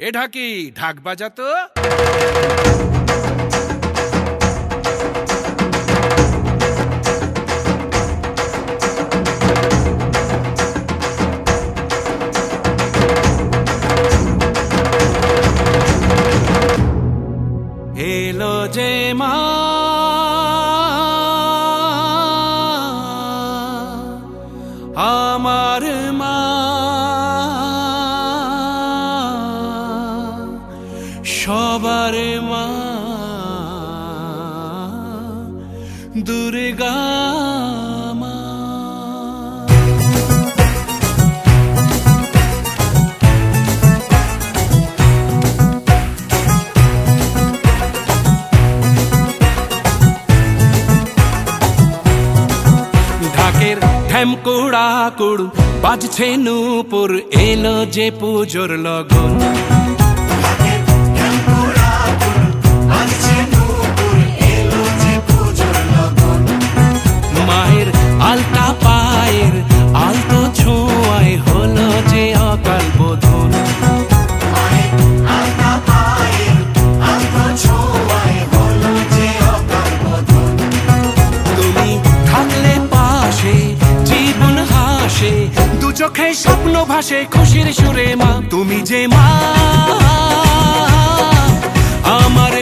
এ ঢাকি ঢাক বাজাতো এলো যে মা সবার মা। দুর্গা মা। ঢাকের কুড় বাজছে নূপুর এলো যে পুজোর লগন। চোখে স্বপ্ন ভাসে খুশির সুরে মা তুমি যে মা আমার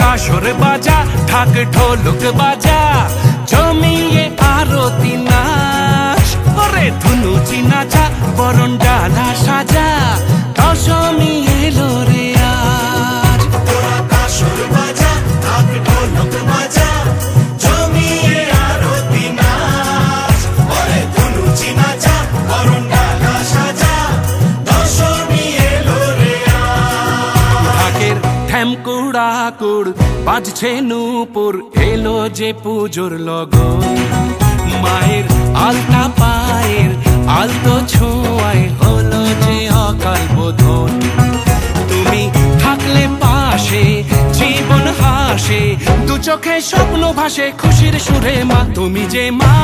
কাসর বাজা ঢাক ঢোলক বাজা জমিয়ে আরতি নাচ ওরে ধুনুচি নাচা বরণ ডালা ঢ্যামকুড়া কুড় বাজছে নূপুর, এলো যে পুজোর লগন। মায়ের আলতা পায়ের আলতো ছোঁয়ায় হলো যে অকাল বোধন। তুমি থাকলে পাশে, জীবন হাসে, দু চোখে স্বপ্ন ভাসে, খুশির সুরে মা, তুমি যে মা।